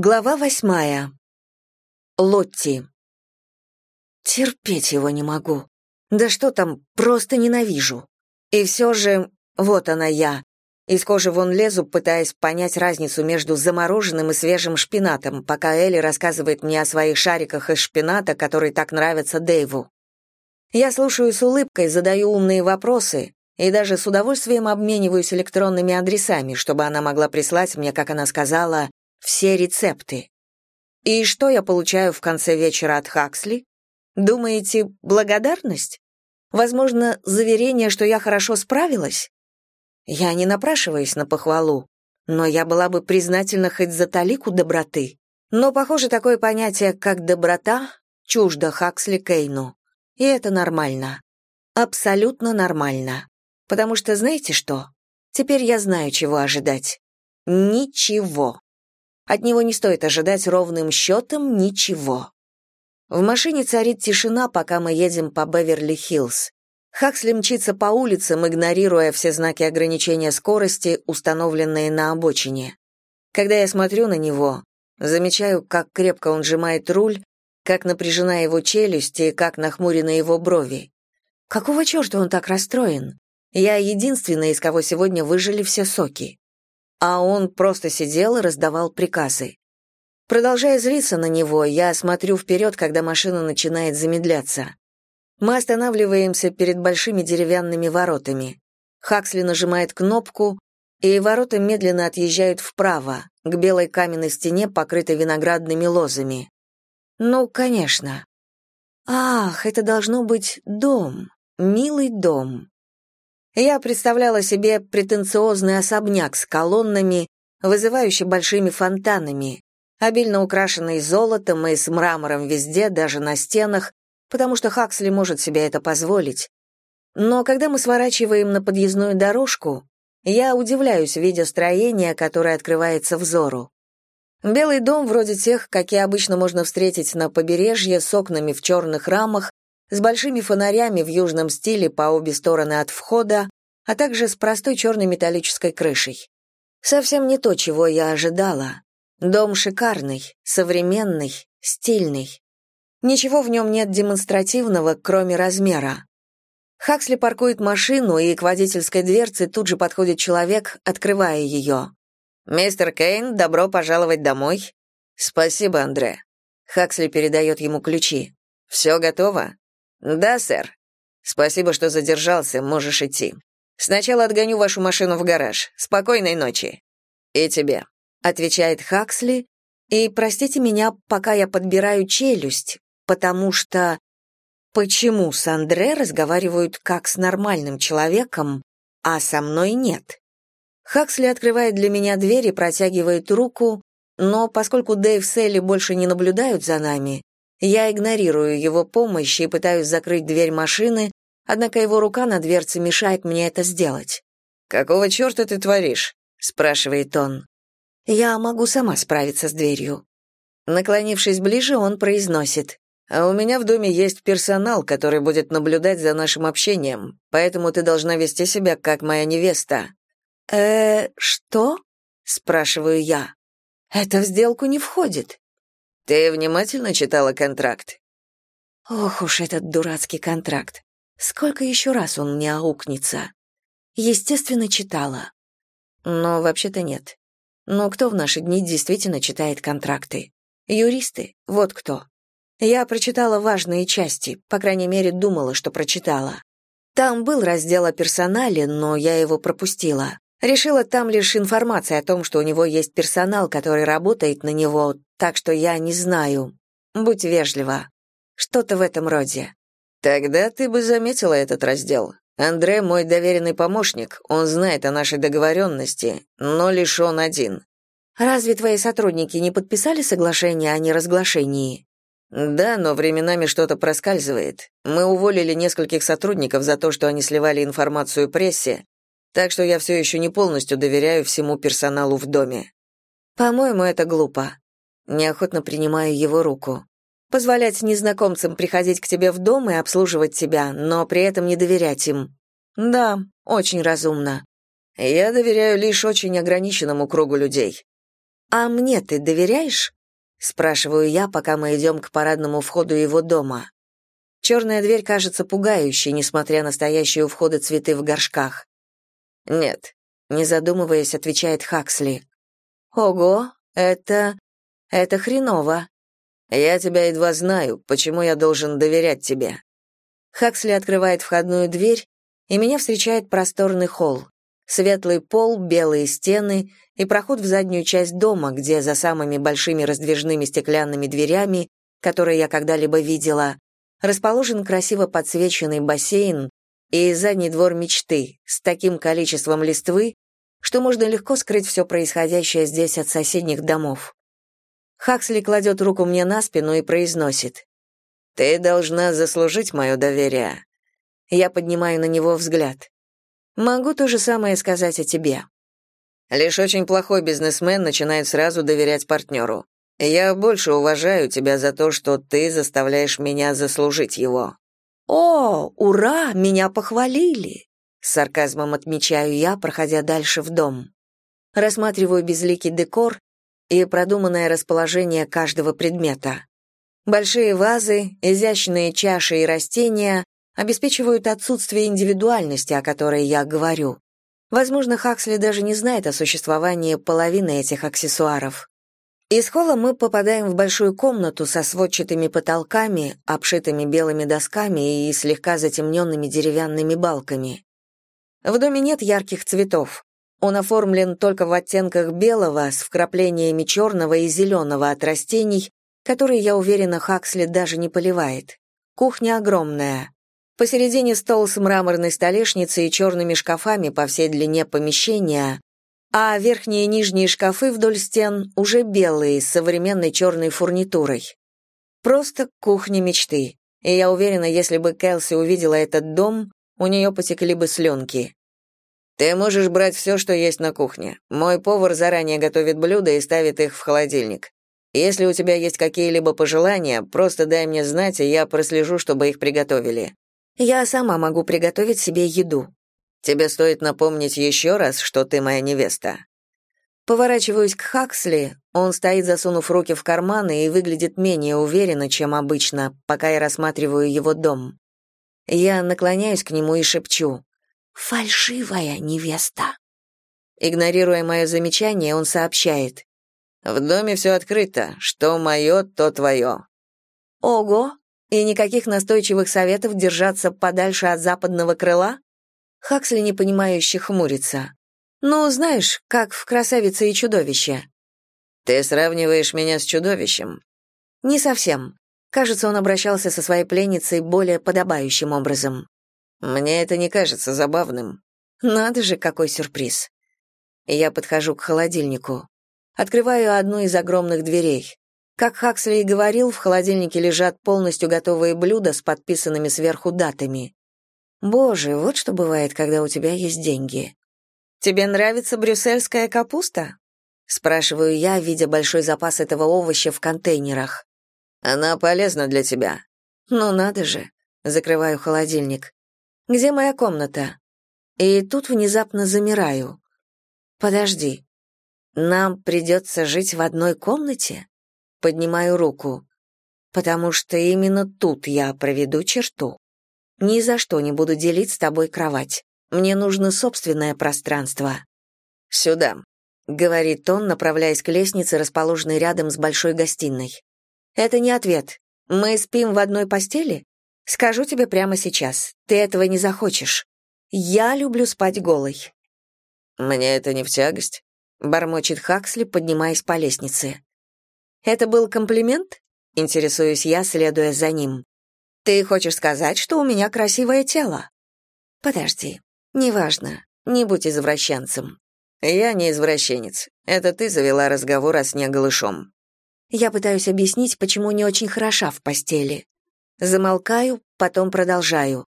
Глава восьмая. Лотти. Терпеть его не могу. Да что там, просто ненавижу. И все же, вот она я. Из кожи вон лезу, пытаясь понять разницу между замороженным и свежим шпинатом, пока Элли рассказывает мне о своих шариках из шпината, которые так нравятся Дэйву. Я слушаю с улыбкой, задаю умные вопросы и даже с удовольствием обмениваюсь электронными адресами, чтобы она могла прислать мне, как она сказала, все рецепты. И что я получаю в конце вечера от Хаксли? Думаете, благодарность? Возможно, заверение, что я хорошо справилась? Я не напрашиваюсь на похвалу, но я была бы признательна хоть за талику доброты. Но, похоже, такое понятие, как доброта, чуждо Хаксли Кейну. И это нормально. Абсолютно нормально. Потому что знаете что? Теперь я знаю, чего ожидать. Ничего. От него не стоит ожидать ровным счетом ничего. В машине царит тишина, пока мы едем по Беверли-Хиллз. Хаксли мчится по улицам, игнорируя все знаки ограничения скорости, установленные на обочине. Когда я смотрю на него, замечаю, как крепко он сжимает руль, как напряжена его челюсть и как нахмурены его брови. Какого черта он так расстроен? Я единственная, из кого сегодня выжили все соки а он просто сидел и раздавал приказы. Продолжая злиться на него, я смотрю вперед, когда машина начинает замедляться. Мы останавливаемся перед большими деревянными воротами. Хаксли нажимает кнопку, и ворота медленно отъезжают вправо, к белой каменной стене, покрытой виноградными лозами. Ну, конечно. Ах, это должно быть дом, милый дом. Я представляла себе претенциозный особняк с колоннами, вызывающий большими фонтанами, обильно украшенный золотом и с мрамором везде, даже на стенах, потому что Хаксли может себе это позволить. Но когда мы сворачиваем на подъездную дорожку, я удивляюсь, видя строение, которое открывается взору. Белый дом вроде тех, какие обычно можно встретить на побережье, с окнами в черных рамах, с большими фонарями в южном стиле по обе стороны от входа, а также с простой черной металлической крышей. Совсем не то, чего я ожидала. Дом шикарный, современный, стильный. Ничего в нем нет демонстративного, кроме размера. Хаксли паркует машину, и к водительской дверце тут же подходит человек, открывая ее. «Мистер Кейн, добро пожаловать домой». «Спасибо, Андре». Хаксли передает ему ключи. «Все готово?» «Да, сэр. Спасибо, что задержался, можешь идти. Сначала отгоню вашу машину в гараж. Спокойной ночи». «И тебе», — отвечает Хаксли. «И простите меня, пока я подбираю челюсть, потому что...» Почему с Андре разговаривают как с нормальным человеком, а со мной нет? Хаксли открывает для меня дверь и протягивает руку, но поскольку Дэйв с Элли больше не наблюдают за нами, я игнорирую его помощь и пытаюсь закрыть дверь машины, однако его рука на дверце мешает мне это сделать. «Какого черта ты творишь?» — спрашивает он. «Я могу сама справиться с дверью». Наклонившись ближе, он произносит. «А у меня в доме есть персонал, который будет наблюдать за нашим общением, поэтому ты должна вести себя как моя невеста». «Э, что?» — спрашиваю я. «Это в сделку не входит». Ты внимательно читала контракт? Ох уж этот дурацкий контракт. Сколько еще раз он мне аукнется? Естественно, читала. Но вообще-то нет. Но кто в наши дни действительно читает контракты? Юристы, вот кто. Я прочитала важные части, по крайней мере, думала, что прочитала. Там был раздел о персонале, но я его пропустила. Решила там лишь информация о том, что у него есть персонал, который работает на него, так что я не знаю. Будь вежлива. Что-то в этом роде. Тогда ты бы заметила этот раздел. Андре мой доверенный помощник, он знает о нашей договоренности, но лишь он один. Разве твои сотрудники не подписали соглашение о неразглашении? Да, но временами что-то проскальзывает. Мы уволили нескольких сотрудников за то, что они сливали информацию прессе, так что я все еще не полностью доверяю всему персоналу в доме. По-моему, это глупо. Неохотно принимаю его руку. Позволять незнакомцам приходить к тебе в дом и обслуживать тебя, но при этом не доверять им. Да, очень разумно. Я доверяю лишь очень ограниченному кругу людей. «А мне ты доверяешь?» — спрашиваю я, пока мы идем к парадному входу его дома. Черная дверь кажется пугающей, несмотря на стоящие у входа цветы в горшках. «Нет», — не задумываясь, отвечает Хаксли. «Ого, это... это хреново». «Я тебя едва знаю, почему я должен доверять тебе?» Хаксли открывает входную дверь, и меня встречает просторный холл. Светлый пол, белые стены и проход в заднюю часть дома, где за самыми большими раздвижными стеклянными дверями, которые я когда-либо видела, расположен красиво подсвеченный бассейн и задний двор мечты с таким количеством листвы, что можно легко скрыть все происходящее здесь от соседних домов. Хаксли кладет руку мне на спину и произносит. «Ты должна заслужить мое доверие». Я поднимаю на него взгляд. «Могу то же самое сказать о тебе». Лишь очень плохой бизнесмен начинает сразу доверять партнеру. Я больше уважаю тебя за то, что ты заставляешь меня заслужить его». «О, ура, меня похвалили!» С сарказмом отмечаю я, проходя дальше в дом. Рассматриваю безликий декор и продуманное расположение каждого предмета. Большие вазы, изящные чаши и растения обеспечивают отсутствие индивидуальности, о которой я говорю. Возможно, Хаксли даже не знает о существовании половины этих аксессуаров. Из холла мы попадаем в большую комнату со сводчатыми потолками, обшитыми белыми досками и слегка затемненными деревянными балками. В доме нет ярких цветов. Он оформлен только в оттенках белого с вкраплениями черного и зеленого от растений, которые, я уверена, Хаксли даже не поливает. Кухня огромная. Посередине стол с мраморной столешницей и черными шкафами по всей длине помещения, а верхние и нижние шкафы вдоль стен уже белые, с современной черной фурнитурой. Просто кухня мечты. И я уверена, если бы Кэлси увидела этот дом, у нее потекли бы слюнки. «Ты можешь брать все, что есть на кухне. Мой повар заранее готовит блюда и ставит их в холодильник. Если у тебя есть какие-либо пожелания, просто дай мне знать, и я прослежу, чтобы их приготовили. Я сама могу приготовить себе еду. Тебе стоит напомнить еще раз, что ты моя невеста». Поворачиваюсь к Хаксли, он стоит, засунув руки в карманы и выглядит менее уверенно, чем обычно, пока я рассматриваю его дом. Я наклоняюсь к нему и шепчу «Фальшивая невеста». Игнорируя мое замечание, он сообщает «В доме все открыто, что мое, то твое». «Ого! И никаких настойчивых советов держаться подальше от западного крыла?» Хаксли непонимающе хмурится. «Ну, знаешь, как в «Красавице и чудовище». «Ты сравниваешь меня с чудовищем?» «Не совсем. Кажется, он обращался со своей пленницей более подобающим образом». «Мне это не кажется забавным». «Надо же, какой сюрприз». Я подхожу к холодильнику. Открываю одну из огромных дверей. Как Хаксли и говорил, в холодильнике лежат полностью готовые блюда с подписанными сверху датами. Боже, вот что бывает, когда у тебя есть деньги. Тебе нравится брюссельская капуста? спрашиваю я, видя большой запас этого овоща в контейнерах. Она полезна для тебя. Ну надо же. Закрываю холодильник. Где моя комната? И тут внезапно замираю. Подожди. Нам придется жить в одной комнате? Поднимаю руку. Потому что именно тут я проведу черту. Ни за что не буду делить с тобой кровать. Мне нужно собственное пространство. Сюда, говорит он, направляясь к лестнице, расположенной рядом с большой гостиной. Это не ответ. Мы спим в одной постели? Скажу тебе прямо сейчас. Ты этого не захочешь. Я люблю спать голой. Мне это не в тягость, бормочет Хаксли, поднимаясь по лестнице. Это был комплимент? Интересуюсь я, следуя за ним. Ты хочешь сказать, что у меня красивое тело? Подожди. Неважно. Не будь извращенцем. Я не извращенец. Это ты завела разговор о сне голышом. Я пытаюсь объяснить, почему не очень хороша в постели. Замолкаю, потом продолжаю.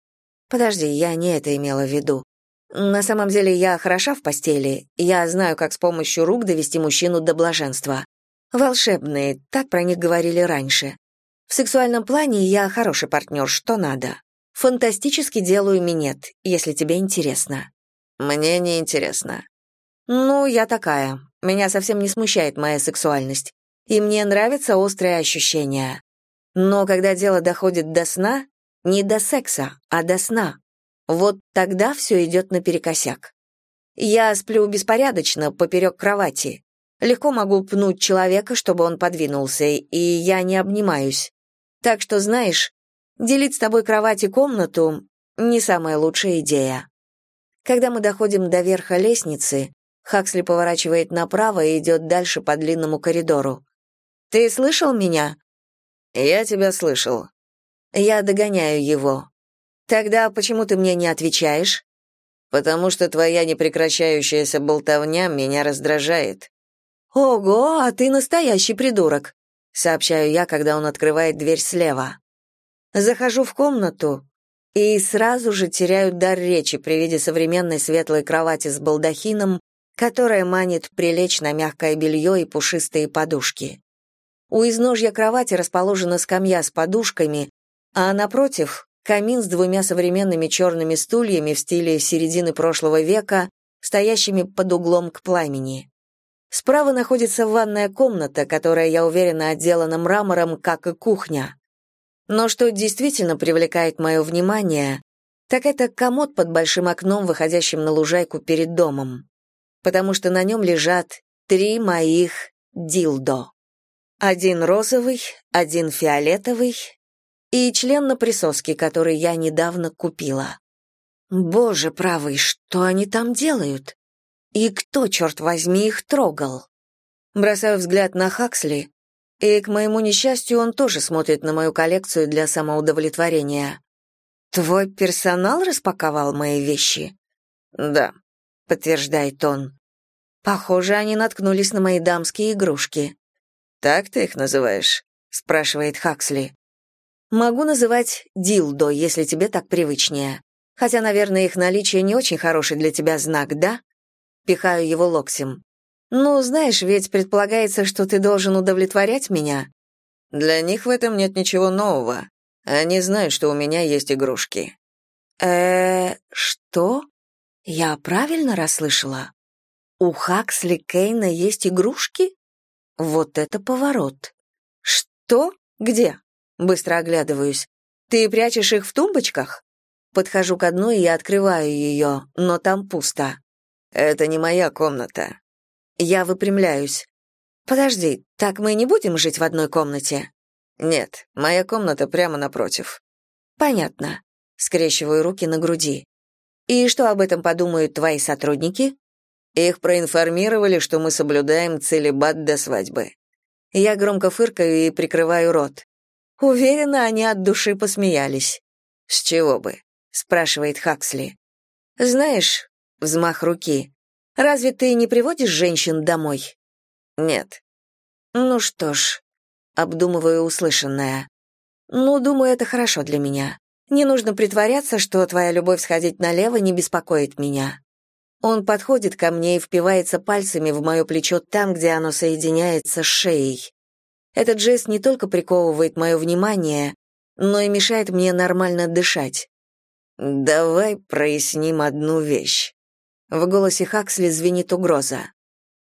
Подожди, я не это имела в виду. На самом деле я хороша в постели. Я знаю, как с помощью рук довести мужчину до блаженства. Волшебные, так про них говорили раньше. В сексуальном плане я хороший партнер, что надо. Фантастически делаю минет, если тебе интересно. Мне не интересно. Ну, я такая. Меня совсем не смущает моя сексуальность. И мне нравятся острые ощущения. Но когда дело доходит до сна, не до секса, а до сна, вот тогда все идет наперекосяк. Я сплю беспорядочно, поперек кровати. Легко могу пнуть человека, чтобы он подвинулся, и я не обнимаюсь. Так что, знаешь, делить с тобой кровать и комнату — не самая лучшая идея. Когда мы доходим до верха лестницы, Хаксли поворачивает направо и идет дальше по длинному коридору. «Ты слышал меня?» «Я тебя слышал». Я догоняю его. «Тогда почему ты мне не отвечаешь?» «Потому что твоя непрекращающаяся болтовня меня раздражает». «Ого, а ты настоящий придурок», — сообщаю я, когда он открывает дверь слева. Захожу в комнату и сразу же теряю дар речи при виде современной светлой кровати с балдахином, которая манит прилечь на мягкое белье и пушистые подушки. У изножья кровати расположена скамья с подушками, а напротив — камин с двумя современными черными стульями в стиле середины прошлого века, стоящими под углом к пламени. Справа находится ванная комната, которая, я уверена, отделана мрамором, как и кухня. Но что действительно привлекает мое внимание, так это комод под большим окном, выходящим на лужайку перед домом. Потому что на нем лежат три моих дилдо. Один розовый, один фиолетовый и член на присоске, который я недавно купила. Боже правый, что они там делают? И кто, черт возьми, их трогал? Бросаю взгляд на Хаксли, и, к моему несчастью, он тоже смотрит на мою коллекцию для самоудовлетворения. «Твой персонал распаковал мои вещи?» «Да», — подтверждает он. «Похоже, они наткнулись на мои дамские игрушки». «Так ты их называешь?» — спрашивает Хаксли. «Могу называть дилдо, если тебе так привычнее. Хотя, наверное, их наличие не очень хороший для тебя знак, да?» Пихаю его локтем. «Ну, знаешь, ведь предполагается, что ты должен удовлетворять меня». «Для них в этом нет ничего нового. Они знают, что у меня есть игрушки». э что? Я правильно расслышала? У Хаксли Кейна есть игрушки? Вот это поворот. Что? Где? Быстро оглядываюсь. Ты прячешь их в тумбочках? Подхожу к одной и открываю ее, но там пусто. Это не моя комната. Я выпрямляюсь. «Подожди, так мы не будем жить в одной комнате?» «Нет, моя комната прямо напротив». «Понятно». Скрещиваю руки на груди. «И что об этом подумают твои сотрудники?» Их проинформировали, что мы соблюдаем целебат до свадьбы. Я громко фыркаю и прикрываю рот. Уверена, они от души посмеялись. «С чего бы?» — спрашивает Хаксли. «Знаешь...» — взмах руки. Разве ты не приводишь женщин домой? Нет. Ну что ж, обдумываю услышанное. Ну, думаю, это хорошо для меня. Не нужно притворяться, что твоя любовь сходить налево не беспокоит меня. Он подходит ко мне и впивается пальцами в мое плечо там, где оно соединяется с шеей. Этот жест не только приковывает мое внимание, но и мешает мне нормально дышать. «Давай проясним одну вещь. В голосе Хаксли звенит угроза.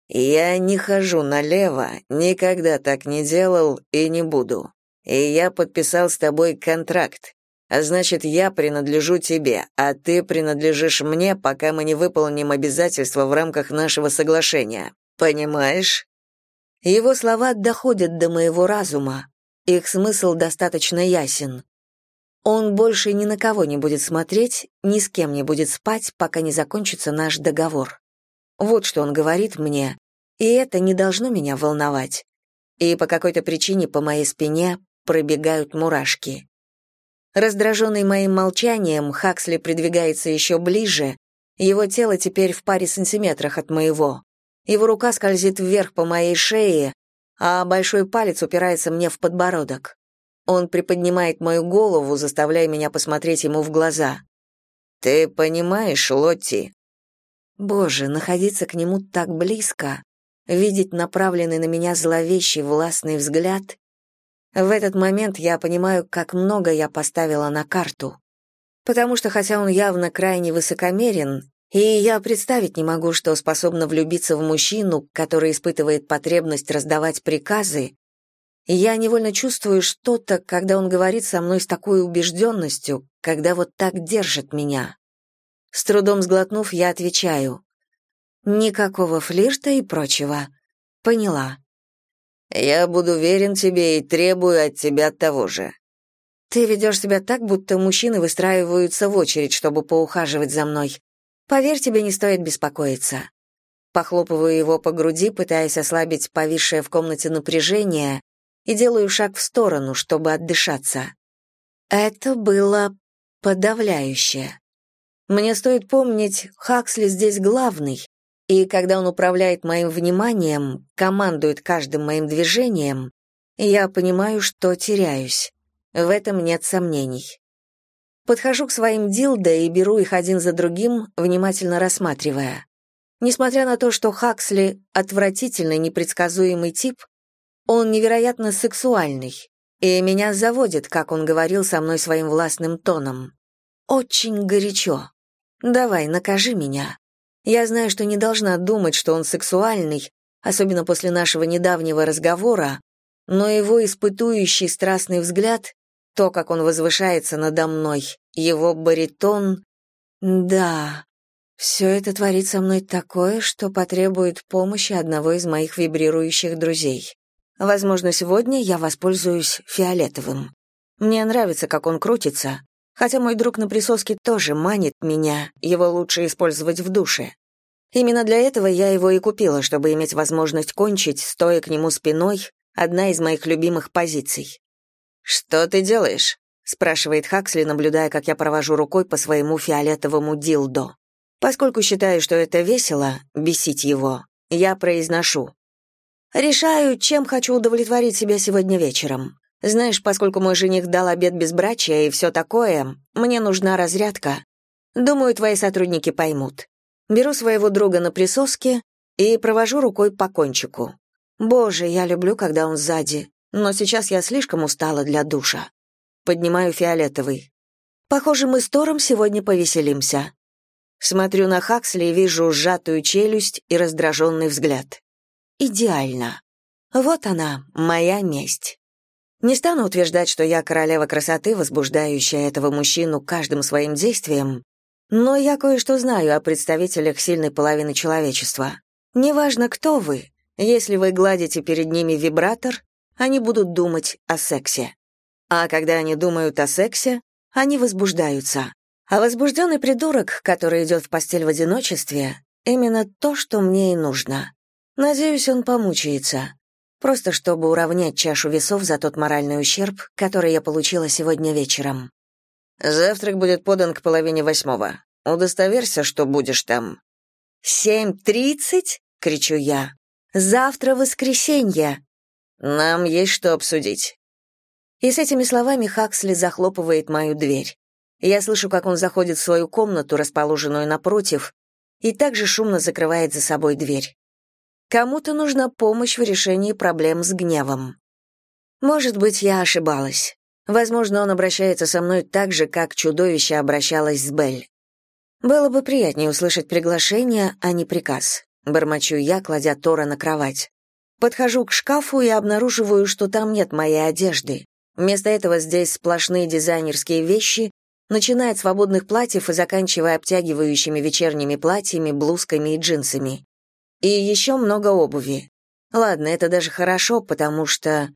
«Я не хожу налево, никогда так не делал и не буду. И я подписал с тобой контракт. А значит, я принадлежу тебе, а ты принадлежишь мне, пока мы не выполним обязательства в рамках нашего соглашения. Понимаешь?» Его слова доходят до моего разума. Их смысл достаточно ясен. Он больше ни на кого не будет смотреть, ни с кем не будет спать, пока не закончится наш договор. Вот что он говорит мне, и это не должно меня волновать. И по какой-то причине по моей спине пробегают мурашки. Раздраженный моим молчанием, Хаксли придвигается еще ближе, его тело теперь в паре сантиметрах от моего. Его рука скользит вверх по моей шее, а большой палец упирается мне в подбородок. Он приподнимает мою голову, заставляя меня посмотреть ему в глаза. «Ты понимаешь, Лотти?» Боже, находиться к нему так близко, видеть направленный на меня зловещий властный взгляд. В этот момент я понимаю, как много я поставила на карту. Потому что хотя он явно крайне высокомерен, И я представить не могу, что способна влюбиться в мужчину, который испытывает потребность раздавать приказы. Я невольно чувствую что-то, когда он говорит со мной с такой убежденностью, когда вот так держит меня. С трудом сглотнув, я отвечаю. Никакого флирта и прочего. Поняла. Я буду верен тебе и требую от тебя того же. Ты ведешь себя так, будто мужчины выстраиваются в очередь, чтобы поухаживать за мной. Поверь, тебе не стоит беспокоиться. Похлопываю его по груди, пытаясь ослабить повисшее в комнате напряжение, и делаю шаг в сторону, чтобы отдышаться. Это было подавляюще. Мне стоит помнить, Хаксли здесь главный, и когда он управляет моим вниманием, командует каждым моим движением, я понимаю, что теряюсь. В этом нет сомнений. Подхожу к своим дилдо и беру их один за другим, внимательно рассматривая. Несмотря на то, что Хаксли — отвратительный, непредсказуемый тип, он невероятно сексуальный, и меня заводит, как он говорил со мной своим властным тоном. Очень горячо. «Давай, накажи меня». Я знаю, что не должна думать, что он сексуальный, особенно после нашего недавнего разговора, но его испытующий страстный взгляд, то, как он возвышается надо мной, его баритон... Да, все это творит со мной такое, что потребует помощи одного из моих вибрирующих друзей. Возможно, сегодня я воспользуюсь фиолетовым. Мне нравится, как он крутится, Хотя мой друг на присоске тоже манит меня, его лучше использовать в душе. Именно для этого я его и купила, чтобы иметь возможность кончить, стоя к нему спиной, одна из моих любимых позиций. «Что ты делаешь?» — спрашивает Хаксли, наблюдая, как я провожу рукой по своему фиолетовому дилдо. Поскольку считаю, что это весело, бесить его, я произношу. «Решаю, чем хочу удовлетворить себя сегодня вечером. Знаешь, поскольку мой жених дал обед безбрачия и все такое, мне нужна разрядка. Думаю, твои сотрудники поймут. Беру своего друга на присоске и провожу рукой по кончику. Боже, я люблю, когда он сзади, но сейчас я слишком устала для душа. Поднимаю фиолетовый. Похоже, мы с Тором сегодня повеселимся. Смотрю на Хаксли и вижу сжатую челюсть и раздраженный взгляд. Идеально. Вот она, моя месть. Не стану утверждать, что я королева красоты, возбуждающая этого мужчину каждым своим действием, но я кое-что знаю о представителях сильной половины человечества. Неважно, кто вы, если вы гладите перед ними вибратор, они будут думать о сексе. А когда они думают о сексе, они возбуждаются. А возбужденный придурок, который идет в постель в одиночестве, именно то, что мне и нужно. Надеюсь, он помучается просто чтобы уравнять чашу весов за тот моральный ущерб, который я получила сегодня вечером. Завтрак будет подан к половине восьмого. Удостоверься, что будешь там. «Семь тридцать?» — кричу я. «Завтра воскресенье!» «Нам есть что обсудить». И с этими словами Хаксли захлопывает мою дверь. Я слышу, как он заходит в свою комнату, расположенную напротив, и также шумно закрывает за собой дверь. Кому-то нужна помощь в решении проблем с гневом. Может быть, я ошибалась. Возможно, он обращается со мной так же, как чудовище обращалось с Белль. Было бы приятнее услышать приглашение, а не приказ. Бормочу я, кладя Тора на кровать. Подхожу к шкафу и обнаруживаю, что там нет моей одежды. Вместо этого здесь сплошные дизайнерские вещи, начиная от свободных платьев и заканчивая обтягивающими вечерними платьями, блузками и джинсами. И еще много обуви. Ладно, это даже хорошо, потому что...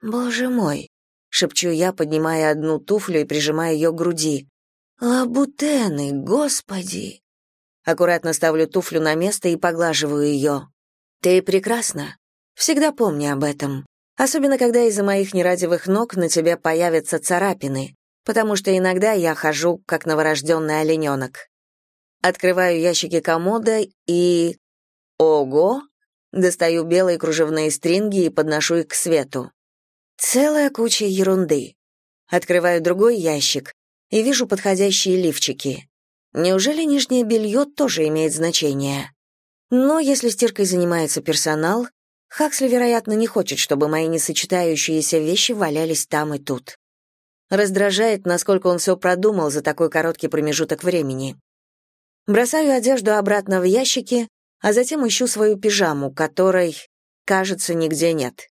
Боже мой, шепчу я, поднимая одну туфлю и прижимая ее к груди. Лабутены, господи! Аккуратно ставлю туфлю на место и поглаживаю ее. Ты прекрасна. Всегда помни об этом. Особенно, когда из-за моих нерадивых ног на тебе появятся царапины, потому что иногда я хожу, как новорожденный олененок. Открываю ящики комода и Ого! Достаю белые кружевные стринги и подношу их к свету. Целая куча ерунды. Открываю другой ящик и вижу подходящие лифчики. Неужели нижнее белье тоже имеет значение? Но если стиркой занимается персонал, Хаксли, вероятно, не хочет, чтобы мои несочетающиеся вещи валялись там и тут. Раздражает, насколько он все продумал за такой короткий промежуток времени. Бросаю одежду обратно в ящики, а затем ищу свою пижаму, которой, кажется, нигде нет.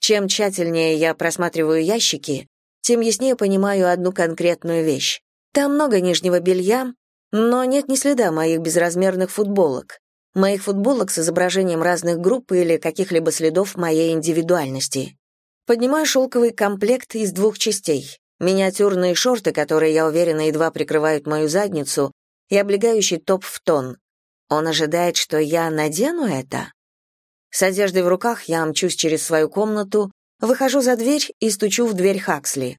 Чем тщательнее я просматриваю ящики, тем яснее понимаю одну конкретную вещь. Там много нижнего белья, но нет ни следа моих безразмерных футболок. Моих футболок с изображением разных групп или каких-либо следов моей индивидуальности. Поднимаю шелковый комплект из двух частей. Миниатюрные шорты, которые, я уверена, едва прикрывают мою задницу, и облегающий топ в тон. Он ожидает, что я надену это? С одеждой в руках я мчусь через свою комнату, выхожу за дверь и стучу в дверь Хаксли.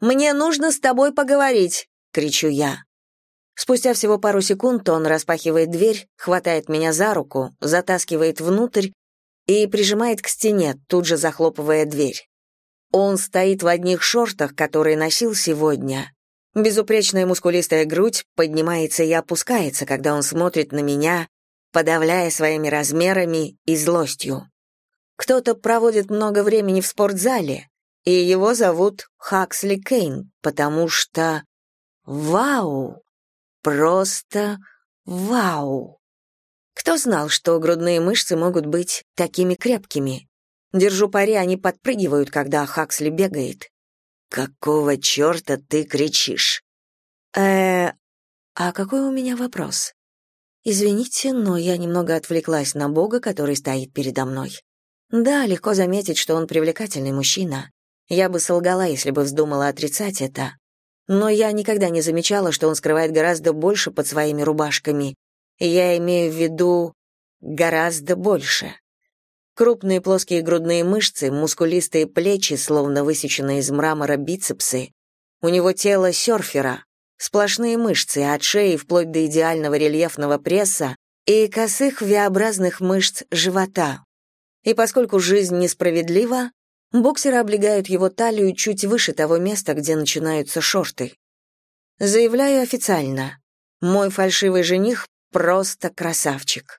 «Мне нужно с тобой поговорить!» — кричу я. Спустя всего пару секунд он распахивает дверь, хватает меня за руку, затаскивает внутрь и прижимает к стене, тут же захлопывая дверь. Он стоит в одних шортах, которые носил сегодня. Безупречная мускулистая грудь поднимается и опускается, когда он смотрит на меня, подавляя своими размерами и злостью. Кто-то проводит много времени в спортзале, и его зовут Хаксли Кейн, потому что... Вау! Просто вау! Кто знал, что грудные мышцы могут быть такими крепкими? Держу пари, они подпрыгивают, когда Хаксли бегает. «Какого черта ты кричишь?» э а какой у меня вопрос?» «Извините, но я немного отвлеклась на Бога, который стоит передо мной. Да, легко заметить, что он привлекательный мужчина. Я бы солгала, если бы вздумала отрицать это. Но я никогда не замечала, что он скрывает гораздо больше под своими рубашками. Я имею в виду гораздо больше. Крупные плоские грудные мышцы, мускулистые плечи, словно высеченные из мрамора бицепсы. У него тело серфера, сплошные мышцы от шеи вплоть до идеального рельефного пресса и косых V-образных мышц живота. И поскольку жизнь несправедлива, Боксеры облегают его талию чуть выше того места, где начинаются шорты. Заявляю официально. Мой фальшивый жених просто красавчик.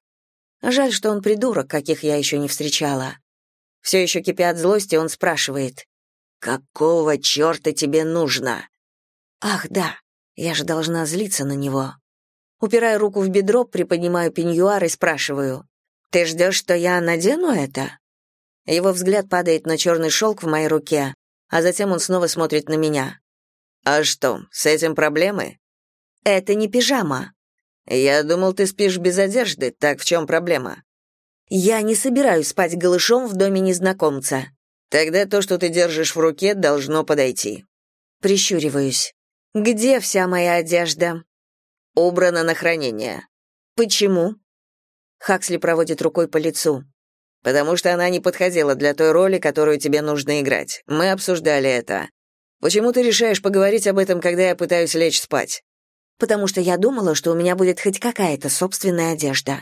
Жаль, что он придурок, каких я еще не встречала. Все еще кипя от злости, он спрашивает. «Какого черта тебе нужно?» «Ах, да, я же должна злиться на него». Упираю руку в бедро, приподнимаю пеньюар и спрашиваю. «Ты ждешь, что я надену это?» Его взгляд падает на черный шелк в моей руке, а затем он снова смотрит на меня. «А что, с этим проблемы?» «Это не пижама». «Я думал, ты спишь без одежды, так в чем проблема?» «Я не собираюсь спать голышом в доме незнакомца». «Тогда то, что ты держишь в руке, должно подойти». Прищуриваюсь. «Где вся моя одежда?» «Убрана на хранение». «Почему?» Хаксли проводит рукой по лицу потому что она не подходила для той роли, которую тебе нужно играть. Мы обсуждали это. Почему ты решаешь поговорить об этом, когда я пытаюсь лечь спать? Потому что я думала, что у меня будет хоть какая-то собственная одежда.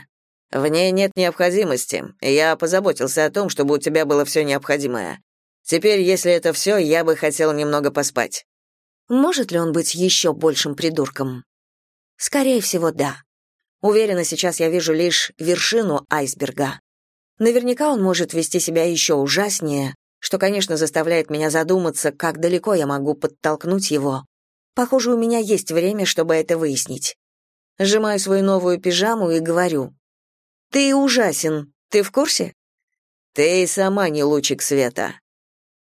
В ней нет необходимости. Я позаботился о том, чтобы у тебя было все необходимое. Теперь, если это все, я бы хотел немного поспать. Может ли он быть еще большим придурком? Скорее всего, да. Уверена, сейчас я вижу лишь вершину айсберга. Наверняка он может вести себя еще ужаснее, что, конечно, заставляет меня задуматься, как далеко я могу подтолкнуть его. Похоже, у меня есть время, чтобы это выяснить. Сжимаю свою новую пижаму и говорю. «Ты ужасен. Ты в курсе?» «Ты сама не лучик света».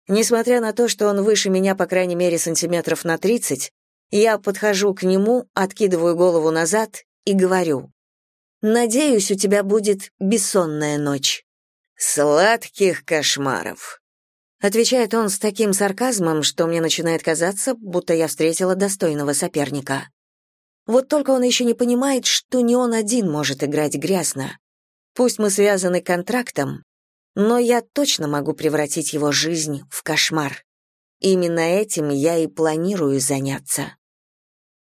Несмотря на то, что он выше меня по крайней мере сантиметров на тридцать, я подхожу к нему, откидываю голову назад и говорю. Надеюсь, у тебя будет бессонная ночь. Сладких кошмаров. Отвечает он с таким сарказмом, что мне начинает казаться, будто я встретила достойного соперника. Вот только он еще не понимает, что не он один может играть грязно. Пусть мы связаны контрактом, но я точно могу превратить его жизнь в кошмар. Именно этим я и планирую заняться.